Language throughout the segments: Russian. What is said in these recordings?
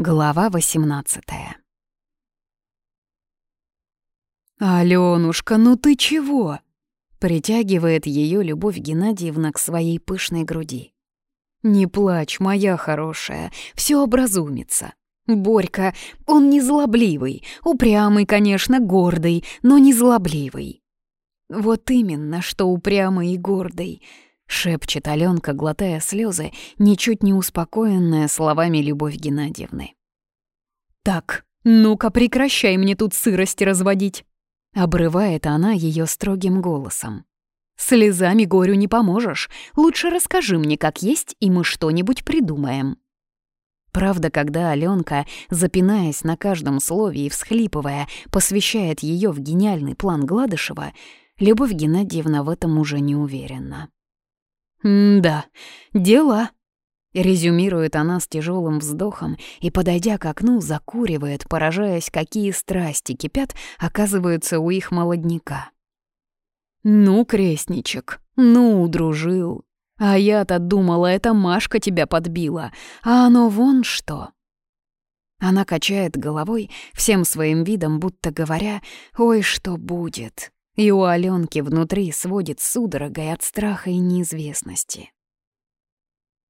Глава 18 «Алёнушка, ну ты чего?» Притягивает ее Любовь Геннадьевна к своей пышной груди. «Не плачь, моя хорошая, все образумится. Борька, он не злобливый, упрямый, конечно, гордый, но не злобливый». «Вот именно, что упрямый и гордый», — шепчет Аленка, глотая слезы, ничуть не успокоенная словами Любовь Геннадьевны. «Так, ну-ка прекращай мне тут сырости разводить», — обрывает она ее строгим голосом. «Слезами горю не поможешь. Лучше расскажи мне, как есть, и мы что-нибудь придумаем». Правда, когда Аленка, запинаясь на каждом слове и всхлипывая, посвящает ее в гениальный план Гладышева, Любовь Геннадьевна в этом уже не уверена. «Да, дела», — резюмирует она с тяжелым вздохом и, подойдя к окну, закуривает, поражаясь, какие страсти кипят, оказываются у их молодняка. «Ну, крестничек, ну, дружил. А я-то думала, это Машка тебя подбила, а оно вон что». Она качает головой, всем своим видом, будто говоря, «Ой, что будет?» И у Аленки внутри сводит судорогой от страха и неизвестности.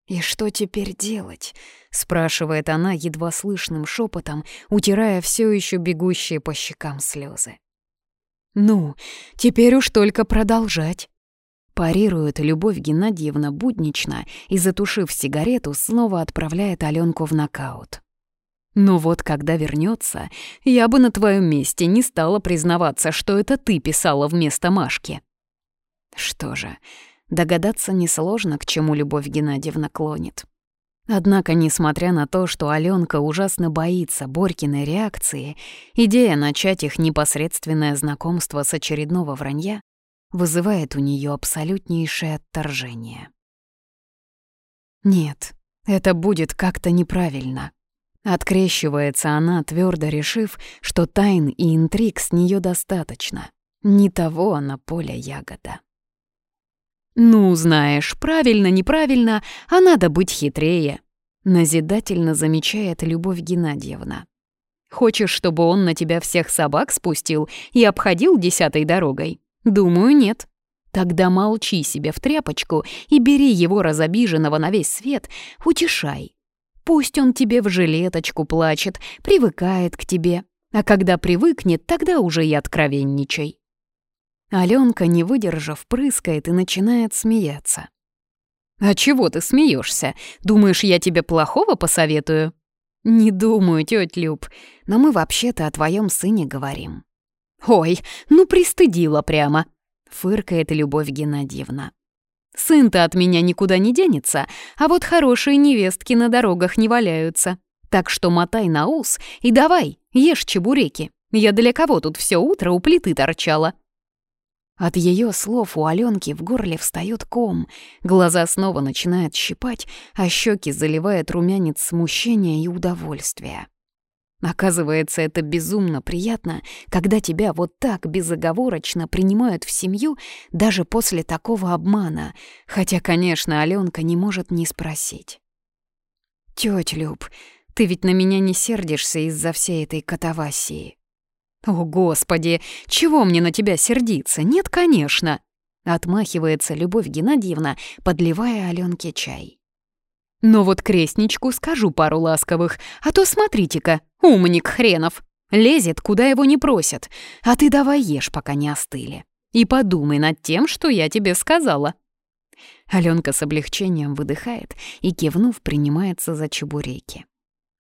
«И что теперь делать?» — спрашивает она едва слышным шепотом, утирая все еще бегущие по щекам слезы. «Ну, теперь уж только продолжать», — парирует Любовь Геннадьевна буднично и, затушив сигарету, снова отправляет Аленку в нокаут. Но вот когда вернется, я бы на твоем месте не стала признаваться, что это ты писала вместо Машки. Что же, догадаться несложно, к чему Любовь Геннадьевна клонит. Однако, несмотря на то, что Аленка ужасно боится Борькиной реакции, идея начать их непосредственное знакомство с очередного вранья вызывает у нее абсолютнейшее отторжение. Нет, это будет как-то неправильно. Открещивается она, твердо решив, что тайн и интриг с нее достаточно. Не того она поля ягода. «Ну, знаешь, правильно, неправильно, а надо быть хитрее», — назидательно замечает Любовь Геннадьевна. «Хочешь, чтобы он на тебя всех собак спустил и обходил десятой дорогой? Думаю, нет. Тогда молчи себе в тряпочку и бери его разобиженного на весь свет, утешай, Пусть он тебе в жилеточку плачет, привыкает к тебе. А когда привыкнет, тогда уже и откровенничай. Аленка, не выдержав, прыскает и начинает смеяться. «А чего ты смеешься? Думаешь, я тебе плохого посоветую?» «Не думаю, тётя Люб, но мы вообще-то о твоем сыне говорим». «Ой, ну пристыдила прямо», — фыркает Любовь Геннадьевна. Сын-то от меня никуда не денется, а вот хорошие невестки на дорогах не валяются. Так что мотай на ус и давай, ешь чебуреки. Я для кого тут все утро у плиты торчала?» От ее слов у Аленки в горле встает ком, глаза снова начинают щипать, а щеки заливает румянец смущения и удовольствия. Оказывается, это безумно приятно, когда тебя вот так безоговорочно принимают в семью даже после такого обмана, хотя, конечно, Алёнка не может не спросить. «Тётя Люб, ты ведь на меня не сердишься из-за всей этой катавасии?» «О, Господи, чего мне на тебя сердиться? Нет, конечно!» Отмахивается Любовь Геннадьевна, подливая Алёнке чай. Но вот крестничку скажу пару ласковых, а то смотрите-ка, умник хренов. Лезет, куда его не просят, а ты давай ешь, пока не остыли. И подумай над тем, что я тебе сказала». Аленка с облегчением выдыхает и, кивнув, принимается за чебуреки.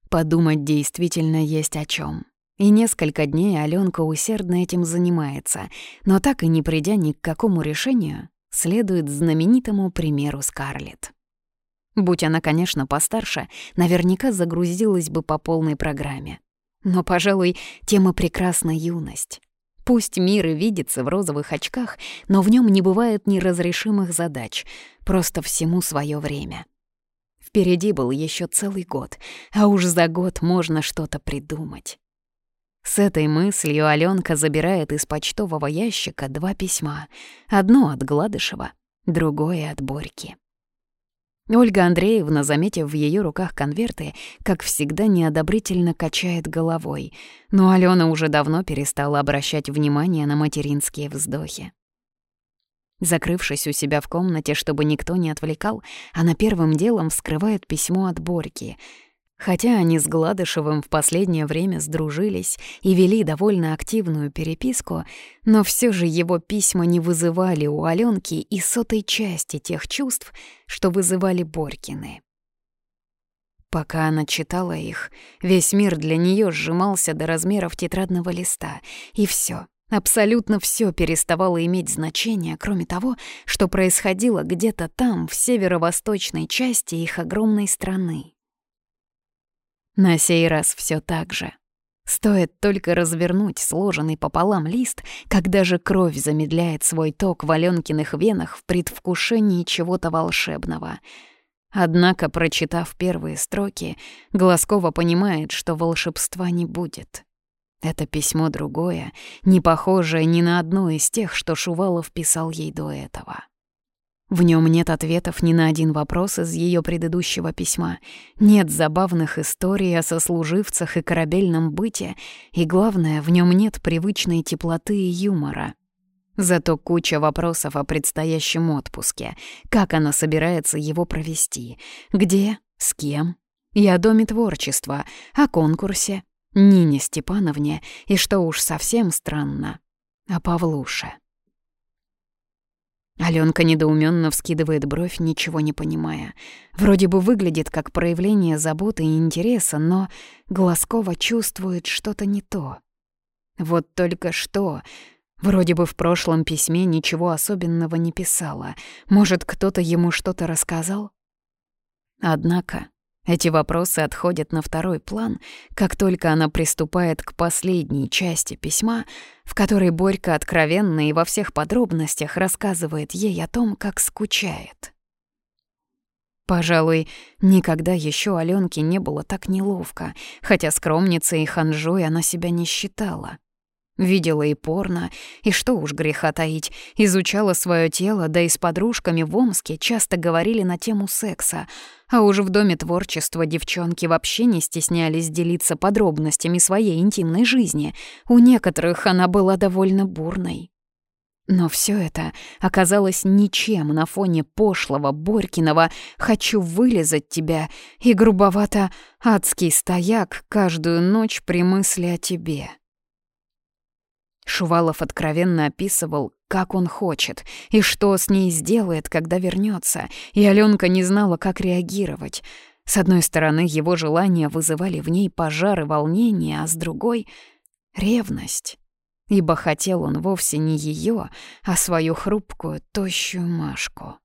Подумать действительно есть о чем. И несколько дней Аленка усердно этим занимается, но так и не придя ни к какому решению, следует знаменитому примеру Скарлетт. Будь она, конечно, постарше, наверняка загрузилась бы по полной программе. Но, пожалуй, тема прекрасна юность. Пусть мир и видится в розовых очках, но в нем не бывает неразрешимых задач, просто всему свое время. Впереди был еще целый год, а уж за год можно что-то придумать. С этой мыслью Аленка забирает из почтового ящика два письма. Одно от Гладышева, другое от Борьки. Ольга Андреевна, заметив в ее руках конверты, как всегда неодобрительно качает головой, но Алена уже давно перестала обращать внимание на материнские вздохи. Закрывшись у себя в комнате, чтобы никто не отвлекал, она первым делом вскрывает письмо от Борьки — Хотя они с Гладышевым в последнее время сдружились и вели довольно активную переписку, но все же его письма не вызывали у Алёнки и сотой части тех чувств, что вызывали Борькины. Пока она читала их, весь мир для нее сжимался до размеров тетрадного листа, и все, абсолютно все переставало иметь значение, кроме того, что происходило где-то там, в северо-восточной части их огромной страны. На сей раз все так же. Стоит только развернуть сложенный пополам лист, как даже кровь замедляет свой ток в Аленкиных венах в предвкушении чего-то волшебного. Однако, прочитав первые строки, Глазкова понимает, что волшебства не будет. Это письмо другое, не похожее ни на одно из тех, что Шувалов писал ей до этого. В нем нет ответов ни на один вопрос из ее предыдущего письма, нет забавных историй о сослуживцах и корабельном быте, и, главное, в нем нет привычной теплоты и юмора. Зато куча вопросов о предстоящем отпуске, как она собирается его провести, где, с кем, и о Доме творчества, о конкурсе, Нине Степановне и, что уж совсем странно, о Павлуше. Аленка недоуменно вскидывает бровь, ничего не понимая. Вроде бы выглядит как проявление заботы и интереса, но Глазкова чувствует что-то не то. Вот только что. Вроде бы в прошлом письме ничего особенного не писала. Может, кто-то ему что-то рассказал? Однако эти вопросы отходят на второй план, как только она приступает к последней части письма, в которой Борька откровенно и во всех подробностях рассказывает ей о том, как скучает. Пожалуй, никогда еще Алёнке не было так неловко, хотя скромницей и ханжой она себя не считала. Видела и порно, и что уж греха таить, изучала свое тело, да и с подружками в Омске часто говорили на тему секса, а уже в Доме творчества девчонки вообще не стеснялись делиться подробностями своей интимной жизни. У некоторых она была довольно бурной. Но все это оказалось ничем на фоне пошлого Борькиного «хочу вылезать тебя» и грубовато «адский стояк каждую ночь при мысли о тебе». Шувалов откровенно описывал, как он хочет, и что с ней сделает, когда вернется, и Аленка не знала, как реагировать. С одной стороны, его желания вызывали в ней пожар и волнение, а с другой — ревность. Ибо хотел он вовсе не ее, а свою хрупкую, тощую Машку.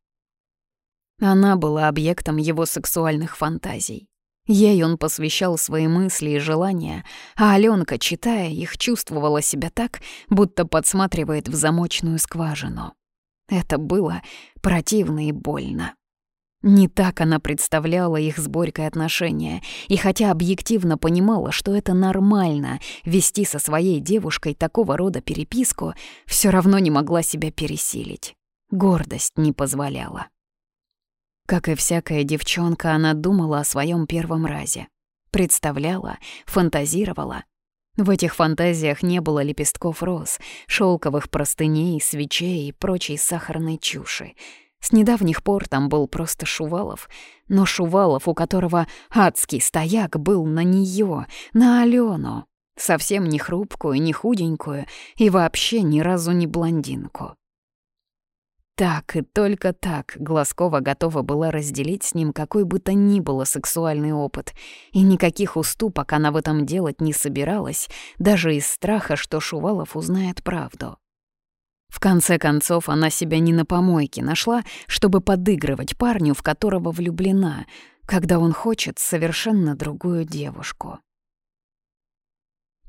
Она была объектом его сексуальных фантазий. Ей он посвящал свои мысли и желания, а Аленка, читая их, чувствовала себя так, будто подсматривает в замочную скважину. Это было противно и больно. Не так она представляла их с Борькой отношения, и хотя объективно понимала, что это нормально вести со своей девушкой такого рода переписку, все равно не могла себя пересилить. Гордость не позволяла. Как и всякая девчонка, она думала о своем первом разе. Представляла, фантазировала. В этих фантазиях не было лепестков роз, шелковых простыней, свечей и прочей сахарной чуши. С недавних пор там был просто Шувалов, но Шувалов, у которого адский стояк, был на нее, на Алену, совсем не хрупкую, не худенькую и вообще ни разу не блондинку. Так и только так Глазкова готова была разделить с ним какой бы то ни было сексуальный опыт, и никаких уступок она в этом делать не собиралась, даже из страха, что Шувалов узнает правду. В конце концов, она себя не на помойке нашла, чтобы подыгрывать парню, в которого влюблена, когда он хочет совершенно другую девушку.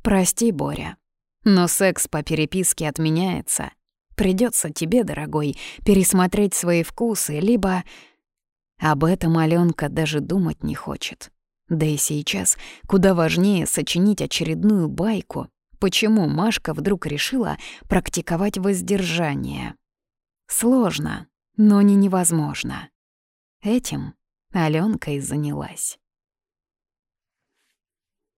«Прости, Боря, но секс по переписке отменяется», Придется тебе, дорогой, пересмотреть свои вкусы, либо... Об этом Алёнка даже думать не хочет. Да и сейчас куда важнее сочинить очередную байку, почему Машка вдруг решила практиковать воздержание. Сложно, но не невозможно. Этим Аленкой занялась.